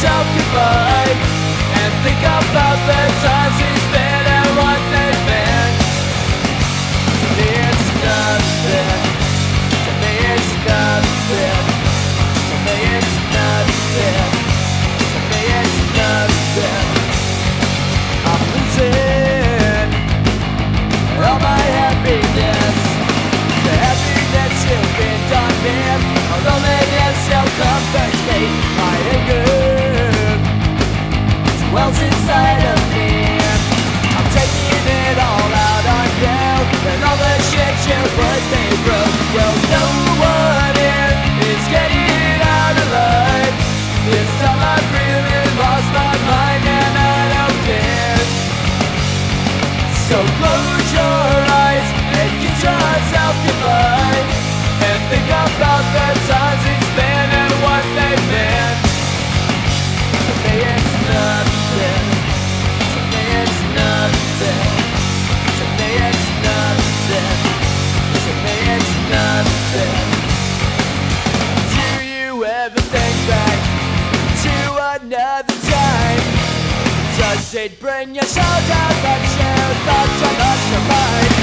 yourself goodbye and think about the times we spent and what they meant. It's nothing. To me, it's nothing. To me, it's nothing. To me, it's nothing. wells inside of me. said, bring your soldier, but you thought you lost your mind.